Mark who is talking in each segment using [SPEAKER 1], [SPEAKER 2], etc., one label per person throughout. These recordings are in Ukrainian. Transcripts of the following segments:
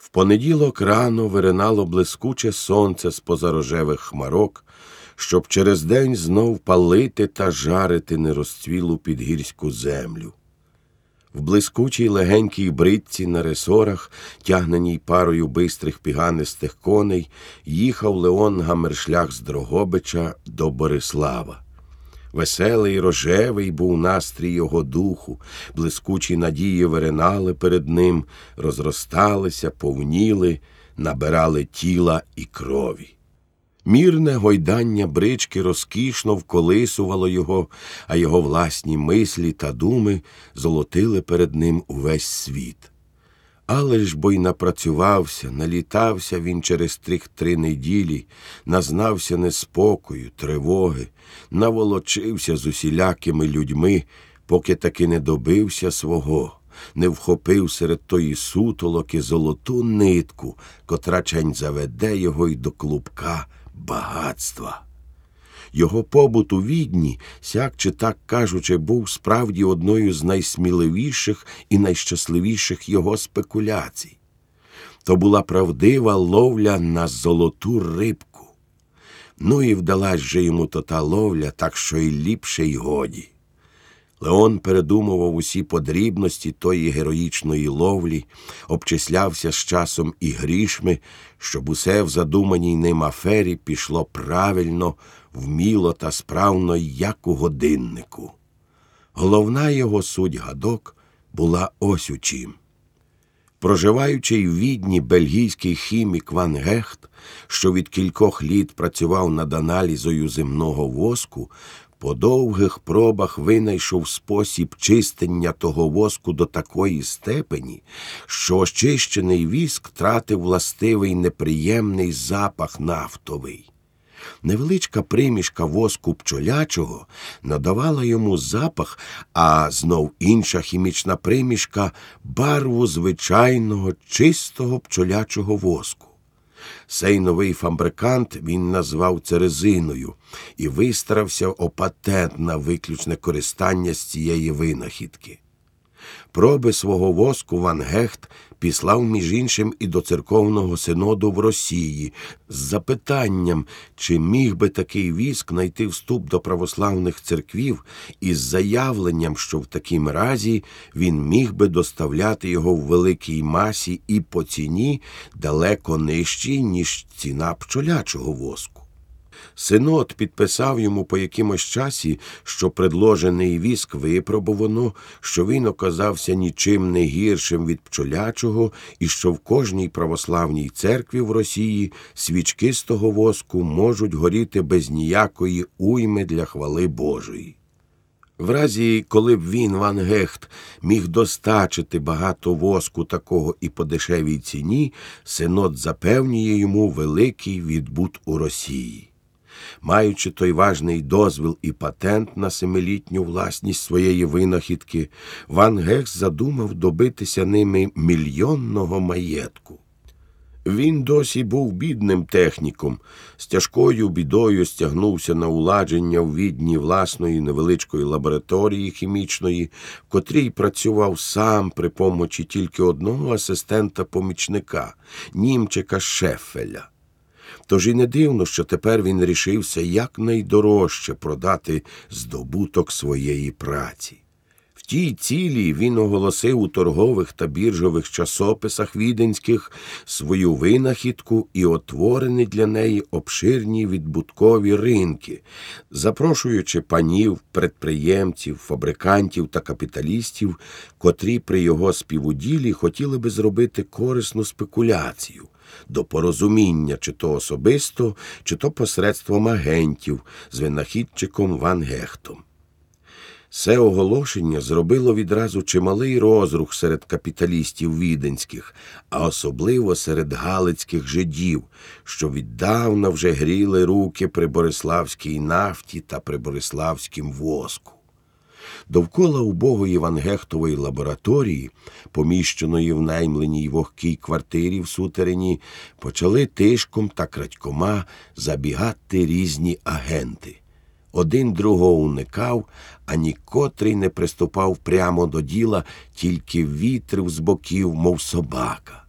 [SPEAKER 1] В понеділок рано виринало блискуче сонце з поза рожевих хмарок, щоб через день знов палити та жарити нерозцвілу підгірську землю. В блискучій легенькій бритці на ресорах, тягненій парою бистрих піганистих коней, їхав Леон Гамершлях з Дрогобича до Борислава. Веселий, рожевий був настрій його духу, блискучі надії виринали перед ним, розросталися, повніли, набирали тіла і крові. Мірне гойдання брички розкішно вколисувало його, а його власні мислі та думи золотили перед ним увесь світ. Але ж бо й напрацювався, налітався він через трих три неділі, назнався неспокою, тривоги, наволочився з усілякими людьми, поки таки не добився свого, не вхопив серед тої сутолоки золоту нитку, котра чень заведе його й до клубка багатства. Його побут у відні, сяк чи так кажучи, був справді одною з найсміливіших і найщасливіших його спекуляцій. То була правдива ловля на золоту рибку. Ну і вдалась же йому то та ловля, так що й ліпше, й годі. Леон передумував усі подрібності тої героїчної ловлі, обчислявся з часом і грішми, щоб усе в задуманій ним афері пішло правильно, вміло та справно, як у годиннику. Головна його суть гадок була ось у чим. Проживаючи в відні бельгійський хімік Ван Гехт, що від кількох літ працював над аналізою земного воску, по довгих пробах винайшов спосіб чистення того воску до такої степені, що очищений віск тратив властивий неприємний запах нафтовий. Невеличка примішка воску пчолячого надавала йому запах, а знов інша хімічна примішка барву звичайного чистого пчолячого воску. Сей новий фабрикант він назвав це резиною і вистарався о патент на виключне користання з цієї винахідки. Проби свого воску Ван Гехт післав між іншим і до церковного синоду в Росії з запитанням, чи міг би такий віск знайти вступ до православних церквів, і з заявленням, що в такім разі він міг би доставляти його в великій масі і по ціні далеко нижчій, ніж ціна пчолячого воску. Синод підписав йому по якимось часі, що предложений віск випробувано, що він оказався нічим не гіршим від пчолячого, і що в кожній православній церкві в Росії свічки з того воску можуть горіти без ніякої уйми для хвали Божої. В разі, коли б він, Ван Гехт, міг достачити багато воску такого і по дешевій ціні, синод запевнює йому великий відбут у Росії. Маючи той важний дозвіл і патент на семилітню власність своєї винахідки, Ван Гекс задумав добитися ними мільйонного маєтку. Він досі був бідним техніком, з тяжкою бідою стягнувся на уладження в відні власної невеличкої лабораторії хімічної, в котрій працював сам при помочі тільки одного асистента-помічника, німчика Шефеля. Тож і не дивно, що тепер він рішився якнайдорожче продати здобуток своєї праці. Тій цілі він оголосив у торгових та біржових часописах віденських свою винахідку і отворені для неї обширні відбуткові ринки, запрошуючи панів, предприємців, фабрикантів та капіталістів, котрі при його співуділі хотіли би зробити корисну спекуляцію до порозуміння, чи то особисто, чи то посредством агентів з винахідчиком Ван Гехтом. Це оголошення зробило відразу чималий розрух серед капіталістів віденських, а особливо серед галицьких жидів, що віддавна вже гріли руки при Бориславській нафті та при Бориславськім воску. Довкола убогої Вангехтової лабораторії, поміщеної в наймленій вогкій квартирі в сутерені, почали тишком та крадькома забігати різні агенти. Один другого уникав, а нікотрий не приступав прямо до діла, тільки вітрив з боків, мов собака.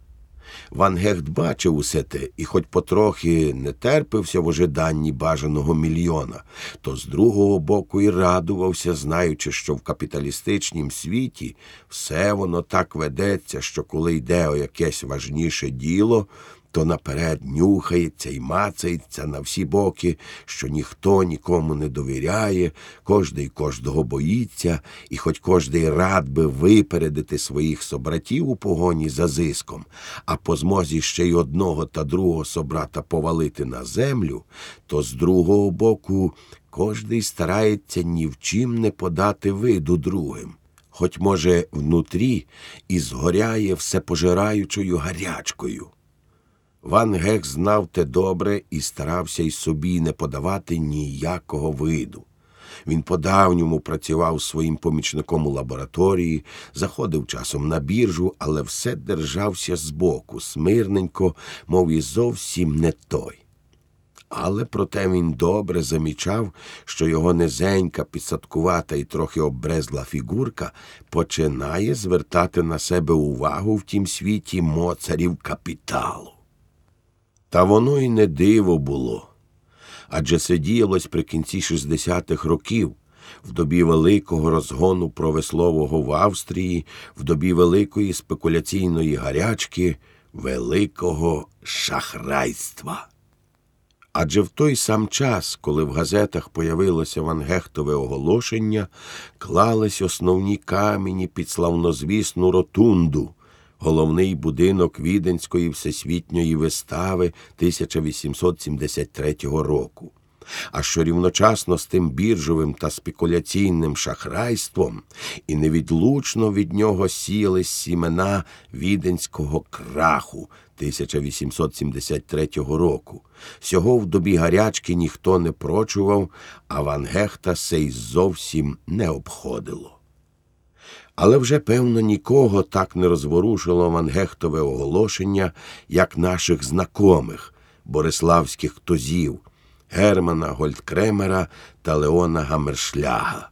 [SPEAKER 1] Ван Гехт бачив усе те і, хоч потрохи не терпився в ожиданні бажаного мільйона, то з другого боку і радувався, знаючи, що в капіталістичнім світі все воно так ведеться, що коли йде о якесь важніше діло, то наперед нюхається і мацається на всі боки, що ніхто нікому не довіряє, кожний кожного боїться, і хоч кожний рад би випередити своїх собратів у погоні за зиском, а по змозі ще й одного та другого собрата повалити на землю, то з другого боку кожний старається ні в чим не подати виду другим. Хоч, може, внутрі і згоряє всепожираючою гарячкою. Ван Гек знав те добре і старався й собі не подавати ніякого виду. Він по давньому працював своїм помічником у лабораторії, заходив часом на біржу, але все держався збоку, смирненько, мов і зовсім не той. Але проте він добре замічав, що його низенька, підсадкувата і трохи обрезла фігурка починає звертати на себе увагу в тім світі моцарів капіталу. Та воно й не диво було. Адже це діялось при кінці 60-х років, в добі великого розгону провеслового в Австрії, в добі великої спекуляційної гарячки, великого шахрайства. Адже в той сам час, коли в газетах появилося вангехтове оголошення, клались основні камені під славнозвісну ротунду головний будинок Віденської всесвітньої вистави 1873 року. А що рівночасно з тим біржовим та спекуляційним шахрайством і невідлучно від нього сіяли сімена віденського краху 1873 року. Сього в добі гарячки ніхто не прочував, а Ван Гехта сей зовсім не обходило. Але вже, певно, нікого так не розворушило Вангехтове оголошення, як наших знакомих бориславських тозів Германа Гольдкремера та Леона Гамершляга.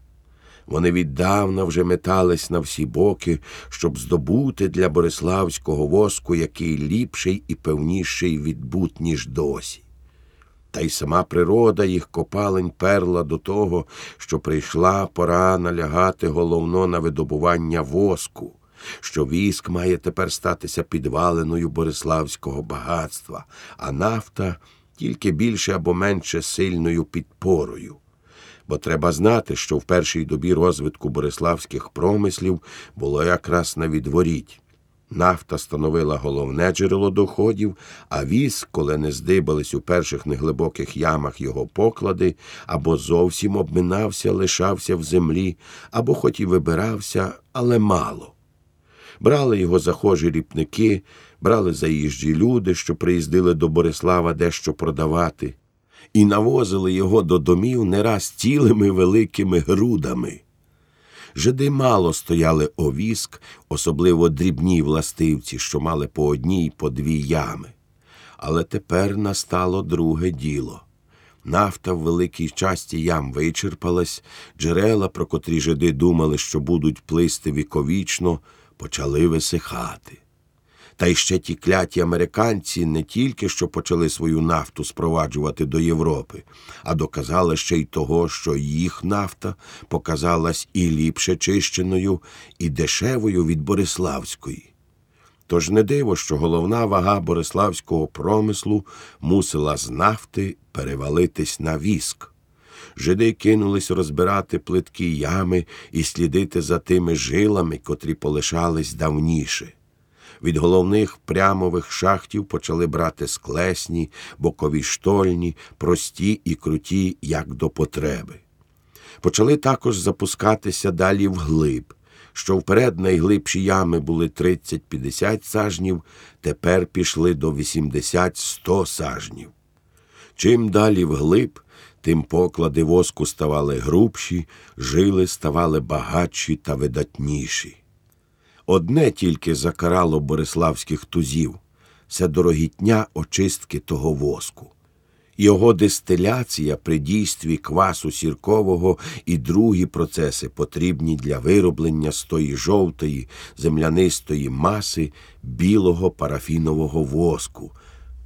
[SPEAKER 1] Вони віддавна вже метались на всі боки, щоб здобути для бориславського воску який ліпший і певніший відбут, ніж досі. Та й сама природа їх копалень перла до того, що прийшла пора налягати головно на видобування воску, що віск має тепер статися підваленою бориславського багатства, а нафта тільки більше або менше сильною підпорою. Бо треба знати, що в першій добі розвитку бориславських промислів було якраз на відворіть. Нафта становила головне джерело доходів, а віз, коли не здибались у перших неглибоких ямах його поклади, або зовсім обминався, лишався в землі, або хоч і вибирався, але мало. Брали його захожі ріпники, брали заїжджі люди, що приїздили до Борислава дещо продавати, і навозили його до домів не раз цілими великими грудами. Жиди мало стояли овіск, особливо дрібні властивці, що мали по одній по дві ями. Але тепер настало друге діло. Нафта в великій часті ям вичерпалась, джерела, про котрі жиди думали, що будуть плисти віковічно, почали висихати. Та й ще ті кляті американці не тільки що почали свою нафту спроваджувати до Європи, а доказали ще й того, що їх нафта показалась і ліпше чищеною, і дешевою від Бориславської. Тож не диво, що головна вага бориславського промислу мусила з нафти перевалитись на віск. Жиди кинулись розбирати плиткі ями і слідити за тими жилами, котрі полишались давніше. Від головних прямових шахтів почали брати склесні, бокові штольні, прості і круті, як до потреби. Почали також запускатися далі вглиб, що вперед найглибші ями були 30-50 сажнів, тепер пішли до 80-100 сажнів. Чим далі вглиб, тим поклади воску ставали грубші, жили ставали багатші та видатніші. Одне тільки закарало бориславських тузів це дорогітня очистки того воску. Його дистиляція при дійстві квасу сіркового і другі процеси потрібні для вироблення з тої жовтої землянистої маси білого парафінового воску.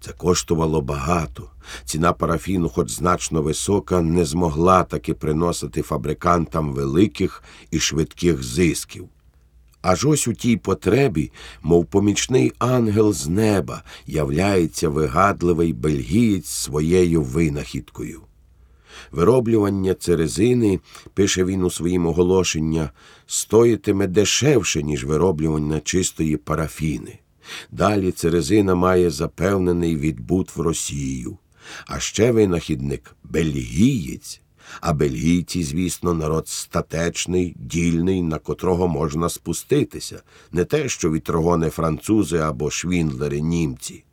[SPEAKER 1] Це коштувало багато. Ціна парафіну, хоч значно висока, не змогла таки приносити фабрикантам великих і швидких зисків. Аж ось у тій потребі, мов помічний ангел з неба, являється вигадливий бельгієць своєю винахідкою. Вироблювання церезини, пише він у своїм оголошення, стоїтиме дешевше, ніж вироблювання чистої парафіни. Далі церезина має запевнений відбут в Росію. А ще винахідник бельгієць. А бельгійці, звісно, народ статечний, дільний, на котрого можна спуститися, не те, що вітрогони французи або швіндлери німці.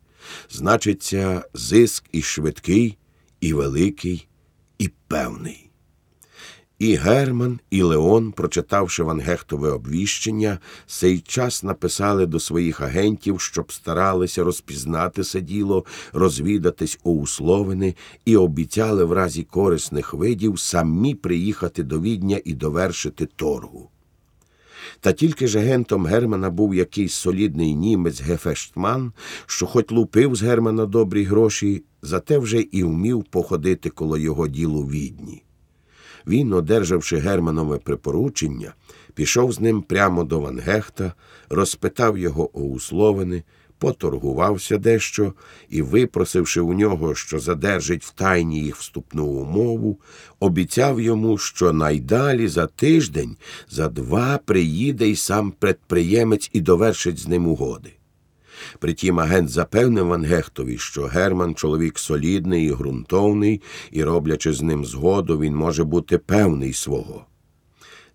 [SPEAKER 1] Значиться, зиск і швидкий, і великий, і певний. І Герман, і Леон, прочитавши Вангехтове обвіщення, сей час написали до своїх агентів, щоб старалися розпізнати це діло, розвідатись у условини і обіцяли в разі корисних видів самі приїхати до відня і довершити торгу. Та тільки ж агентом Германа був якийсь солідний німець Гефештман, що хоч лупив з Германа добрі гроші, зате вже і вмів походити коло його ділу відні. Він, одержавши Германове припоручення, пішов з ним прямо до Вангехта, розпитав його о условини, поторгувався дещо і, випросивши у нього, що задержить в тайні їх вступну умову, обіцяв йому, що найдалі за тиждень, за два приїде й сам предприємець і довершить з ним угоди. Притім агент запевнив Вангехтові, що Герман чоловік солідний і ґрунтовний, і, роблячи з ним згоду, він може бути певний свого.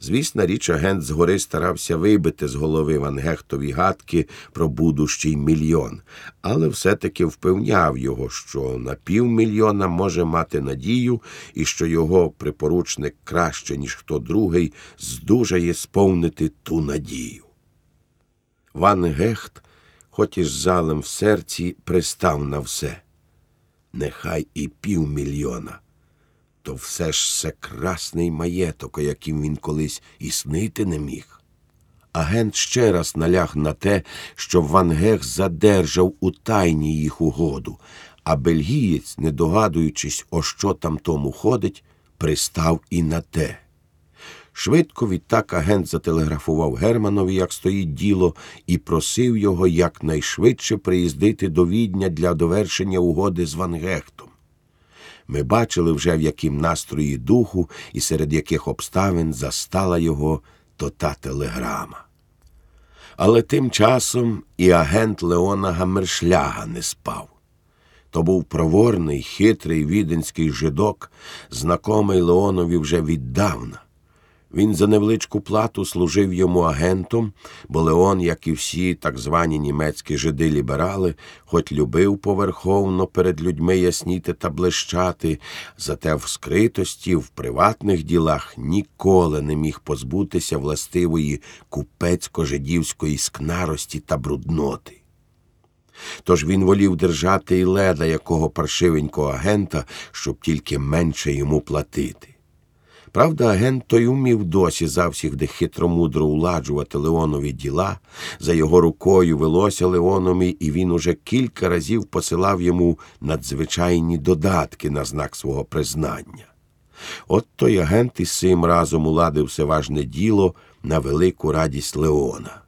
[SPEAKER 1] Звісна річ, агент згори старався вибити з голови Вангехтові гадки про будущий мільйон, але все-таки впевняв його, що на півмільйона може мати надію і що його припоручник краще, ніж хто другий, здужає сповнити ту надію. Ван Гехт хоч і з жалем в серці пристав на все. Нехай і півмільйона. То все ж це красний маєток, о яким він колись і снити не міг. Агент ще раз наляг на те, що Ван Гех задержав у тайні їх угоду, а бельгієць, не догадуючись, о що там тому ходить, пристав і на те. Швидко відтак агент зателеграфував Германові, як стоїть діло, і просив його якнайшвидше приїздити до відня для довершення угоди з Вангехтом. Ми бачили вже, в яким настрої духу і серед яких обставин застала його то та телеграма. Але тим часом і агент Леона Гамершляга не спав. То був проворний, хитрий віденський жидок, знакомий Леонові вже віддавна. Він за невеличку плату служив йому агентом, бо Леон, як і всі так звані німецькі жиди-ліберали, хоч любив поверховно перед людьми ясніти та блищати, зате в скритості, в приватних ділах ніколи не міг позбутися властивої купецько-жидівської скнарості та брудноти. Тож він волів держати і леда якого паршивенького агента, щоб тільки менше йому платити. Правда, агент той умів досі завсігди хитромудро уладжувати Леонові діла, за його рукою велося Леонові, і він уже кілька разів посилав йому надзвичайні додатки на знак свого признання. От той агент із цим разом уладив все важне діло на велику радість Леона.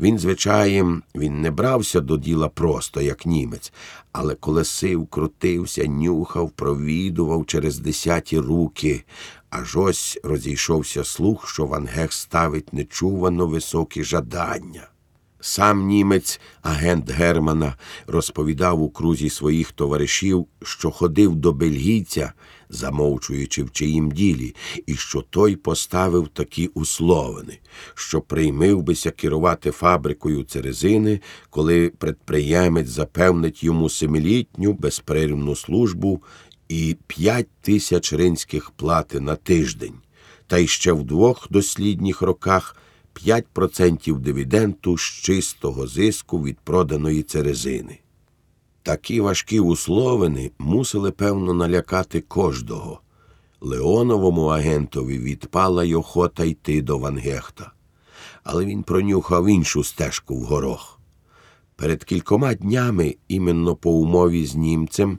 [SPEAKER 1] Він, звичаєм, він не брався до діла просто, як німець, але колесив, крутився, нюхав, провідував через десяті руки, аж ось розійшовся слух, що Ван Гех ставить нечувано високі жадання. Сам німець, агент Германа, розповідав у крузі своїх товаришів, що ходив до бельгійця, замовчуючи в чиїм ділі, і що той поставив такі условини, що приймив бися керувати фабрикою церезини, коли предприємець запевнить йому семилітню безперервну службу і п'ять тисяч ринських плати на тиждень, та ще в двох дослідніх роках 5% дивіденту з чистого зиску від проданої церезини. Такі важкі условини мусили, певно, налякати кожного. Леоновому агентові відпала й охота йти до Вангехта, але він пронюхав іншу стежку в горох. Перед кількома днями, іменно по умові з німцем,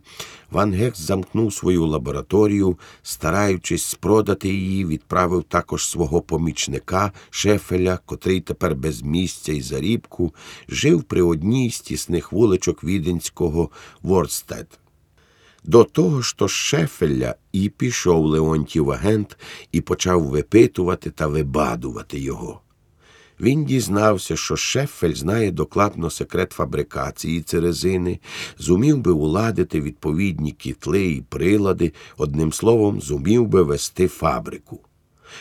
[SPEAKER 1] Ван Гекс замкнув свою лабораторію, стараючись спродати її, відправив також свого помічника Шефеля, котрий тепер без місця і зарібку жив при одній з тісних вуличок віденського Ворстед. До того ж з Шефеля і пішов Леонтів агент і почав випитувати та вибадувати його. Він дізнався, що Шефель знає докладно секрет фабрикації церезини, зумів би уладити відповідні кітли і прилади, одним словом, зумів би вести фабрику.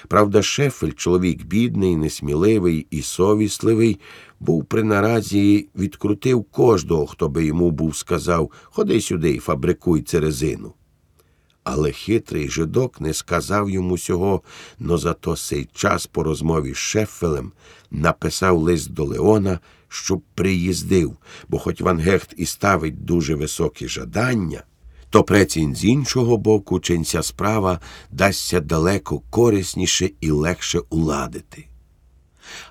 [SPEAKER 1] Правда, Шефель, чоловік бідний, несміливий і совісливий, був при наразі відкрутив кожного, хто би йому був сказав Ходи сюди і фабрикуй церезину. Але хитрий жидок не сказав йому сього, но зато сей час по розмові з Шеффелем написав лист до Леона, щоб приїздив, бо хоч Ван Гехт і ставить дуже високі жадання, то прецін з іншого боку чинця справа дасться далеко корисніше і легше уладити.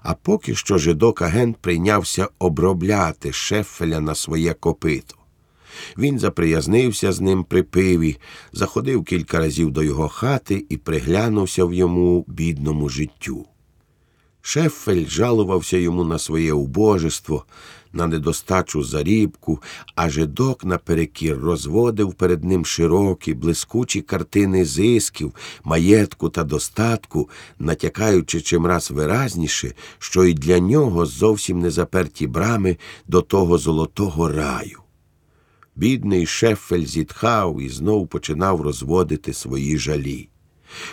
[SPEAKER 1] А поки що жидок агент прийнявся обробляти Шеффеля на своє копито. Він заприязнився з ним при пиві, заходив кілька разів до його хати і приглянувся в йому бідному життю. Шеффель жалувався йому на своє убожество, на недостачу зарібку, а жидок наперекір розводив перед ним широкі, блискучі картини зисків, маєтку та достатку, натякаючи чимраз виразніше, що і для нього зовсім не заперті брами до того золотого раю. Бідний Шефель зітхав і знов починав розводити свої жалі.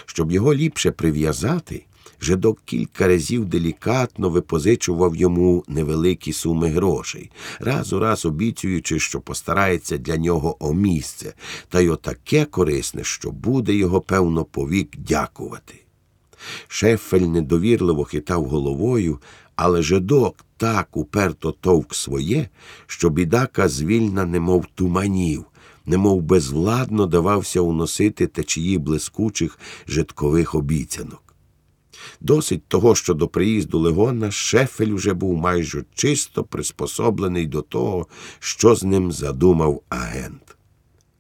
[SPEAKER 1] Щоб його ліпше прив'язати, жидок кілька разів делікатно випозичував йому невеликі суми грошей, раз у раз обіцюючи, що постарається для нього о місце, та й отаке корисне, що буде його, певно, повік дякувати. Шефель недовірливо хитав головою, але жидок так уперто товк своє, що бідака звільна, немов туманів, немов безвладно давався уносити течії блискучих житкових обіцянок. Досить того, що до приїзду Легона Шефель уже був майже чисто приспособлений до того, що з ним задумав агент.